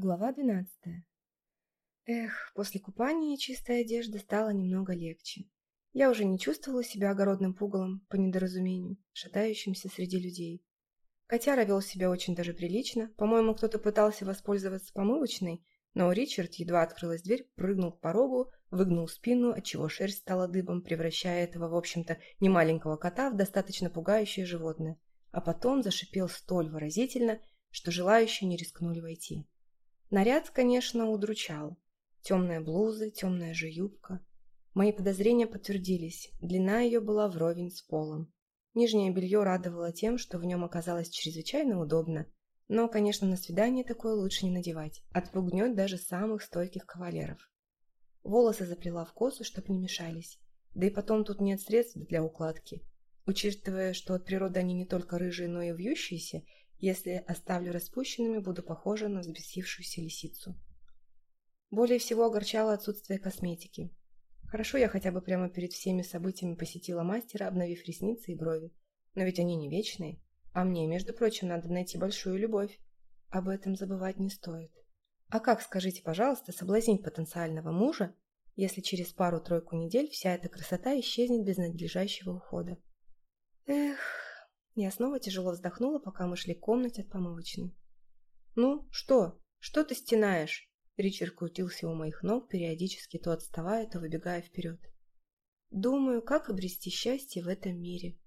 Глава 12. Эх, после купания чистая одежда стала немного легче. Я уже не чувствовала себя огородным пугалом по недоразумению, шатающимся среди людей. Котяра вел себя очень даже прилично, по-моему, кто-то пытался воспользоваться помывочной, но Ричард, едва открылась дверь, прыгнул к порогу, выгнул спину, отчего шерсть стала дыбом, превращая этого, в общем-то, немаленького кота в достаточно пугающее животное, а потом зашипел столь выразительно, что желающие не рискнули войти. Наряд, конечно, удручал. Темная блуза, темная же юбка. Мои подозрения подтвердились, длина ее была вровень с полом. Нижнее белье радовало тем, что в нем оказалось чрезвычайно удобно. Но, конечно, на свидание такое лучше не надевать. Отпугнет даже самых стойких кавалеров. Волосы заплела в косу, чтобы не мешались. Да и потом тут нет средств для укладки. Учитывая, что от природы они не только рыжие, но и вьющиеся, если оставлю распущенными, буду похожа на взбесившуюся лисицу. Более всего огорчало отсутствие косметики. Хорошо, я хотя бы прямо перед всеми событиями посетила мастера, обновив ресницы и брови. Но ведь они не вечные. А мне, между прочим, надо найти большую любовь. Об этом забывать не стоит. А как, скажите, пожалуйста, соблазнить потенциального мужа, если через пару-тройку недель вся эта красота исчезнет без надлежащего ухода? Эх... Я снова тяжело вздохнула, пока мы шли к комнате от помывочной. «Ну, что? Что ты стенаешь?» Ричард крутился у моих ног, периодически то отставая, то выбегая вперед. «Думаю, как обрести счастье в этом мире?»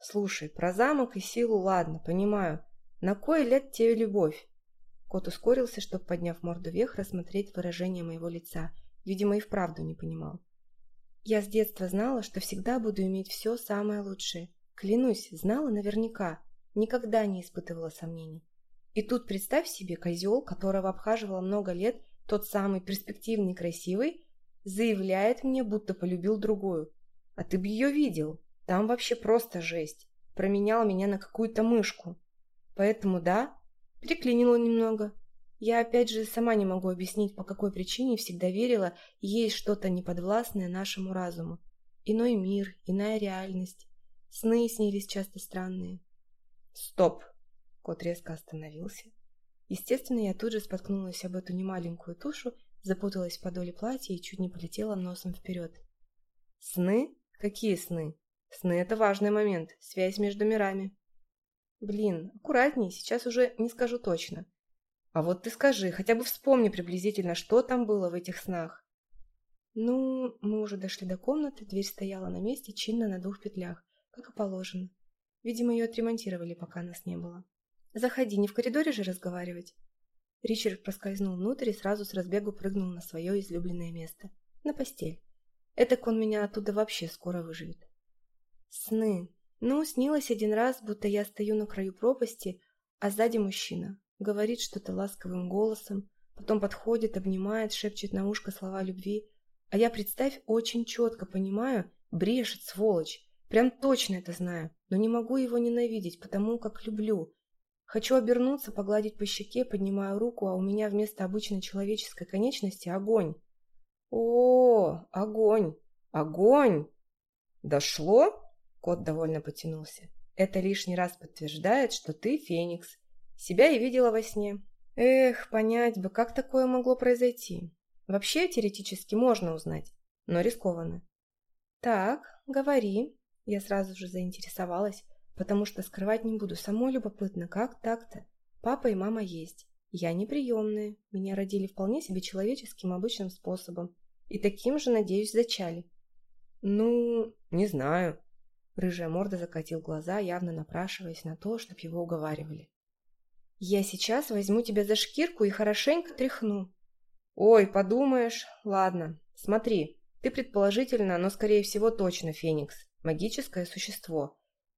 «Слушай, про замок и силу ладно, понимаю. На кой лет тебе любовь?» Кот ускорился, чтобы, подняв морду вверх, рассмотреть выражение моего лица. Видимо, и вправду не понимал. «Я с детства знала, что всегда буду иметь все самое лучшее. Клянусь, знала наверняка, никогда не испытывала сомнений. И тут представь себе козел, которого обхаживала много лет, тот самый перспективный красивый, заявляет мне, будто полюбил другую. А ты бы ее видел, там вообще просто жесть. Променял меня на какую-то мышку. Поэтому да, переклинила немного. Я опять же сама не могу объяснить, по какой причине всегда верила, есть что-то неподвластное нашему разуму. Иной мир, иная реальность Сны снились часто странные. «Стоп!» — кот резко остановился. Естественно, я тут же споткнулась об эту немаленькую тушу, запуталась в подоле платья и чуть не полетела носом вперед. «Сны? Какие сны? Сны — это важный момент, связь между мирами». «Блин, аккуратней, сейчас уже не скажу точно». «А вот ты скажи, хотя бы вспомни приблизительно, что там было в этих снах». Ну, мы уже дошли до комнаты, дверь стояла на месте, чинно на двух петлях как и положено. Видимо, ее отремонтировали, пока нас не было. «Заходи, не в коридоре же разговаривать?» Ричард проскользнул внутрь и сразу с разбегу прыгнул на свое излюбленное место. На постель. Этак он меня оттуда вообще скоро выживет. Сны. Ну, снилось один раз, будто я стою на краю пропасти, а сзади мужчина. Говорит что-то ласковым голосом, потом подходит, обнимает, шепчет на ушко слова любви. А я, представь, очень четко понимаю, брешет, сволочь. Прям точно это знаю, но не могу его ненавидеть, потому как люблю. Хочу обернуться, погладить по щеке, поднимаю руку, а у меня вместо обычной человеческой конечности огонь. О, огонь! Огонь! Дошло? Кот довольно потянулся. Это лишний раз подтверждает, что ты Феникс. Себя и видела во сне. Эх, понять бы, как такое могло произойти. Я сразу же заинтересовалась, потому что скрывать не буду, само любопытно, как так-то? Папа и мама есть. Я неприемная, меня родили вполне себе человеческим обычным способом. И таким же, надеюсь, зачали. Ну, не знаю. Рыжая морда закатил глаза, явно напрашиваясь на то, чтоб его уговаривали. Я сейчас возьму тебя за шкирку и хорошенько тряхну. Ой, подумаешь. Ладно, смотри. Ты предположительно, но скорее всего точно Феникс. Магическое существо.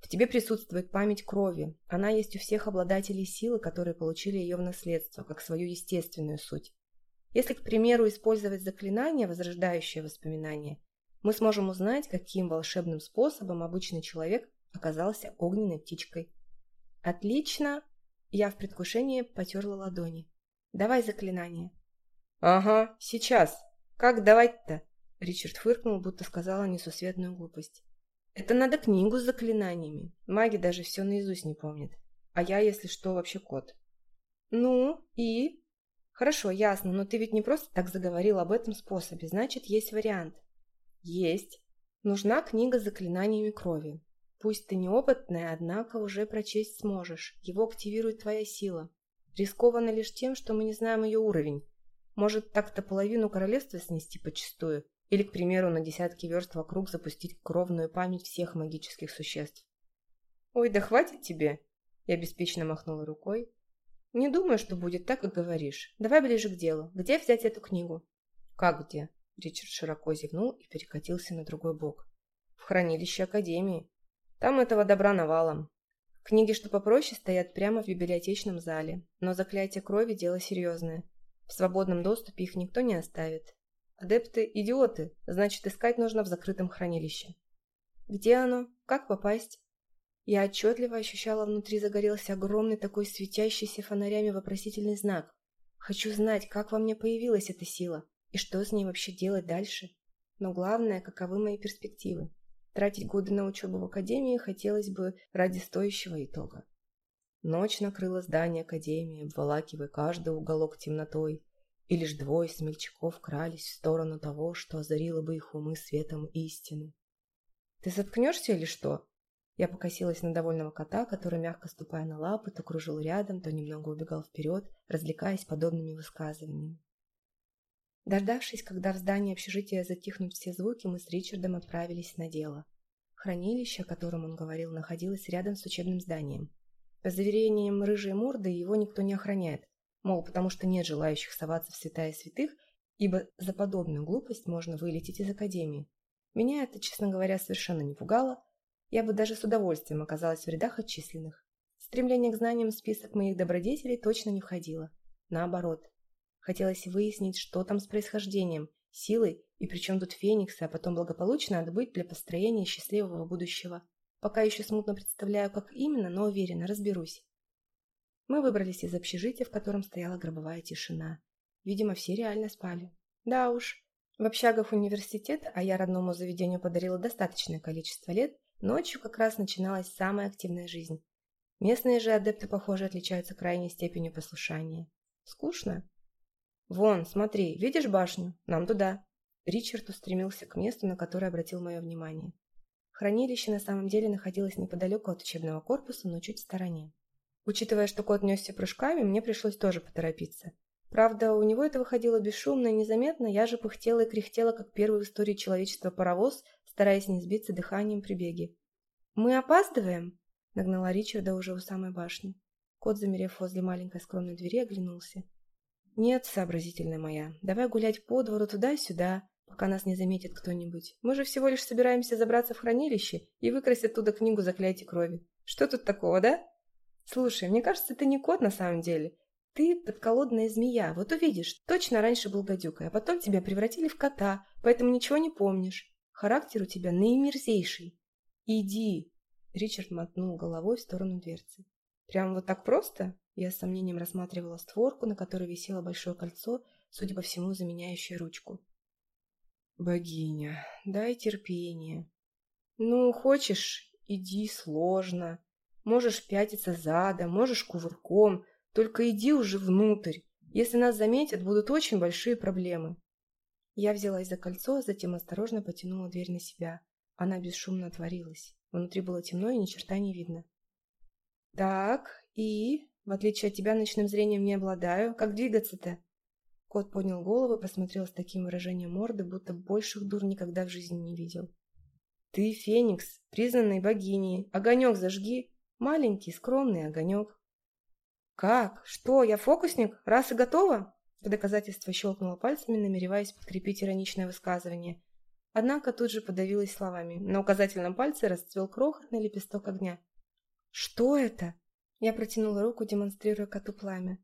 В тебе присутствует память крови. Она есть у всех обладателей силы, которые получили ее в наследство, как свою естественную суть. Если, к примеру, использовать заклинание, возрождающее воспоминания, мы сможем узнать, каким волшебным способом обычный человек оказался огненной птичкой. «Отлично!» Я в предвкушении потерла ладони. «Давай заклинание». «Ага, сейчас. Как давать-то?» Ричард фыркнул, будто сказала несусветную глупость. Это надо книгу с заклинаниями. Маги даже все наизусть не помнят. А я, если что, вообще кот. Ну, и? Хорошо, ясно, но ты ведь не просто так заговорил об этом способе. Значит, есть вариант. Есть. Нужна книга с заклинаниями крови. Пусть ты неопытная, однако уже прочесть сможешь. Его активирует твоя сила. Рискованно лишь тем, что мы не знаем ее уровень. Может, так-то половину королевства снести почистую или, к примеру, на десятки верст вокруг запустить кровную память всех магических существ. «Ой, да хватит тебе!» Я беспечно махнула рукой. «Не думаю, что будет так, как говоришь. Давай ближе к делу. Где взять эту книгу?» «Как где?» Ричард широко зевнул и перекатился на другой бок. «В хранилище Академии. Там этого добра навалом. Книги, что попроще, стоят прямо в библиотечном зале, но заклятие крови – дело серьезное. В свободном доступе их никто не оставит, Адепты – идиоты, значит, искать нужно в закрытом хранилище. Где оно? Как попасть? Я отчетливо ощущала внутри загорелся огромный такой светящийся фонарями вопросительный знак. Хочу знать, как во мне появилась эта сила и что с ней вообще делать дальше. Но главное, каковы мои перспективы. Тратить годы на учебу в академии хотелось бы ради стоящего итога. Ночь накрыла здание академии, обволакивая каждый уголок темнотой, и лишь двое смельчаков крались в сторону того, что озарило бы их умы светом истины. «Ты заткнешься или что?» Я покосилась на довольного кота, который, мягко ступая на лапы, то кружил рядом, то немного убегал вперед, развлекаясь подобными высказываниями. Дождавшись, когда в здании общежития затихнут все звуки, мы с Ричардом отправились на дело. Хранилище, о котором он говорил, находилось рядом с учебным зданием. По заверениям рыжей морды его никто не охраняет, мол, потому что нет желающих соваться в святая святых, ибо за подобную глупость можно вылететь из академии. Меня это, честно говоря, совершенно не пугало, я бы даже с удовольствием оказалась в рядах отчисленных. Стремление к знаниям в список моих добродетелей точно не входило. Наоборот, хотелось выяснить, что там с происхождением, силой и причем тут фениксы, а потом благополучно отбыть для построения счастливого будущего. Пока еще смутно представляю, как именно, но уверенно разберусь. Мы выбрались из общежития, в котором стояла гробовая тишина. Видимо, все реально спали. Да уж. В общагах университета, а я родному заведению подарила достаточное количество лет, ночью как раз начиналась самая активная жизнь. Местные же адепты, похоже, отличаются крайней степенью послушания. Скучно? Вон, смотри, видишь башню? Нам туда. Ричард устремился к месту, на которое обратил мое внимание. Хранилище на самом деле находилось неподалеку от учебного корпуса, но чуть в стороне. Учитывая, что кот несся прыжками, мне пришлось тоже поторопиться. Правда, у него это выходило бесшумно и незаметно, я же пыхтела и кряхтела, как первый в истории человечества паровоз, стараясь не сбиться дыханием при беге. «Мы опаздываем?» — нагнала Ричарда уже у самой башни. Кот, замерев возле маленькой скромной двери, оглянулся. «Нет, сообразительная моя, давай гулять по двору туда-сюда, пока нас не заметит кто-нибудь. Мы же всего лишь собираемся забраться в хранилище и выкрасть оттуда книгу заклятий крови. Что тут такого, да?» Слушай, мне кажется, ты не кот на самом деле. Ты подколодная змея, вот увидишь. Точно раньше был гадюкой, а потом тебя превратили в кота, поэтому ничего не помнишь. Характер у тебя наимерзейший. Иди. Ричард мотнул головой в сторону дверцы. Прям вот так просто? Я с сомнением рассматривала створку, на которой висело большое кольцо, судя по всему, заменяющее ручку. Богиня, дай терпение. Ну, хочешь, иди сложно. Можешь пятиться задом, можешь кувырком, только иди уже внутрь. Если нас заметят, будут очень большие проблемы». Я взялась за кольцо, а затем осторожно потянула дверь на себя. Она бесшумно отворилась. Внутри было темно и ни черта не видно. «Так, и...» В отличие от тебя, ночным зрением не обладаю. Как двигаться-то?» Кот маленький, скромный огонек. «Как? Что, я фокусник? Раз и готова?» В доказательство щелкнула пальцами, намереваясь подкрепить ироничное высказывание. Однако тут же подавилась словами. На указательном пальце расцвел крохотный лепесток огня. «Что это?» Я протянула руку, демонстрируя коту пламя.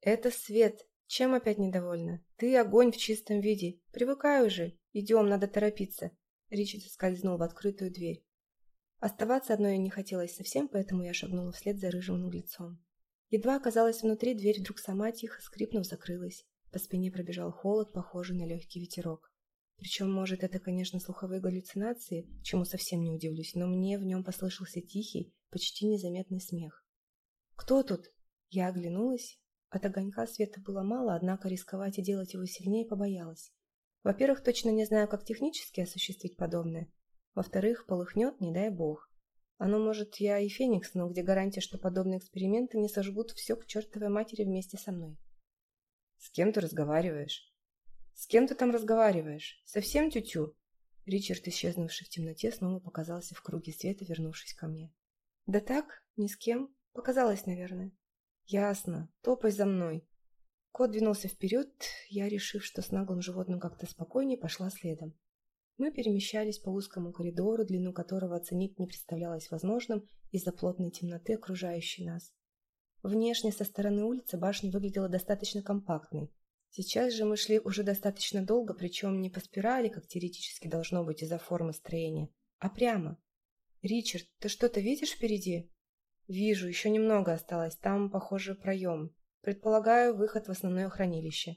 «Это свет. Чем опять недовольна? Ты огонь в чистом виде. Привыкай уже. Идем, надо торопиться». Ричард скользнул в открытую дверь. Оставаться одной я не хотелось совсем, поэтому я шагнула вслед за рыжим наглецом. Едва оказалась внутри, дверь вдруг сама тихо скрипнув закрылась. По спине пробежал холод, похожий на легкий ветерок. Причем, может, это, конечно, слуховые галлюцинации, чему совсем не удивлюсь, но мне в нем послышался тихий, почти незаметный смех. «Кто тут?» Я оглянулась. От огонька света было мало, однако рисковать и делать его сильнее побоялась. Во-первых, точно не знаю, как технически осуществить подобное, во-вторых, полыхнет, не дай бог. Оно, может, я и Феникс, но где гарантия, что подобные эксперименты не сожгут все к чертовой матери вместе со мной? С кем ты разговариваешь? С кем ты там разговариваешь? Совсем тю-тю? Ричард, исчезнувший в темноте, снова показался в круге света, вернувшись ко мне. Да так, ни с кем. Показалось, наверное. Ясно. Топай за мной. Кот двинулся вперед, я, решив, что с наглым животным как-то спокойнее, пошла следом. Мы перемещались по узкому коридору, длину которого оценить не представлялось возможным из-за плотной темноты, окружающей нас. Внешне со стороны улицы башня выглядела достаточно компактной. Сейчас же мы шли уже достаточно долго, причем не по спирали, как теоретически должно быть из-за формы строения, а прямо. «Ричард, ты что-то видишь впереди?» «Вижу, еще немного осталось, там, похоже, проем. Предполагаю, выход в основное хранилище».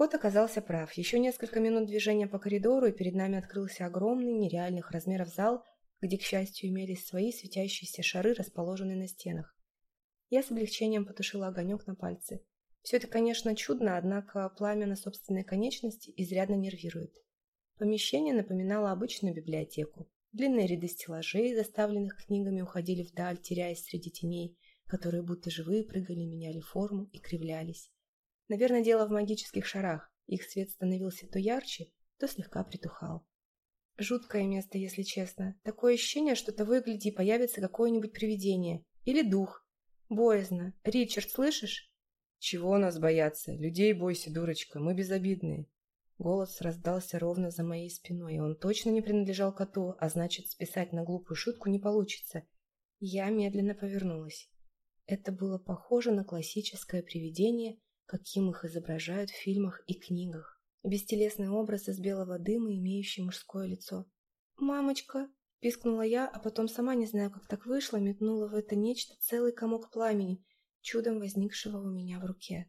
Кот оказался прав. Еще несколько минут движения по коридору, и перед нами открылся огромный, нереальных размеров зал, где, к счастью, имелись свои светящиеся шары, расположенные на стенах. Я с облегчением потушила огонек на пальце. Все это, конечно, чудно, однако пламя на собственной конечности изрядно нервирует. Помещение напоминало обычную библиотеку. Длинные ряды стеллажей, заставленных книгами, уходили вдаль, теряясь среди теней, которые будто живые прыгали, меняли форму и кривлялись. Наверное, дело в магических шарах. Их свет становился то ярче, то слегка притухал. Жуткое место, если честно. Такое ощущение, что того и гляди, появится какое-нибудь привидение. Или дух. Боязно. Ричард, слышишь? Чего нас бояться? Людей бойся, дурочка, мы безобидные. Голос раздался ровно за моей спиной, и он точно не принадлежал коту, а значит, списать на глупую шутку не получится. Я медленно повернулась. Это было похоже на классическое привидение – каким их изображают в фильмах и книгах. Бестелесный образ из белого дыма, имеющий мужское лицо. «Мамочка!» – пискнула я, а потом сама, не знаю, как так вышло, метнула в это нечто целый комок пламени, чудом возникшего у меня в руке.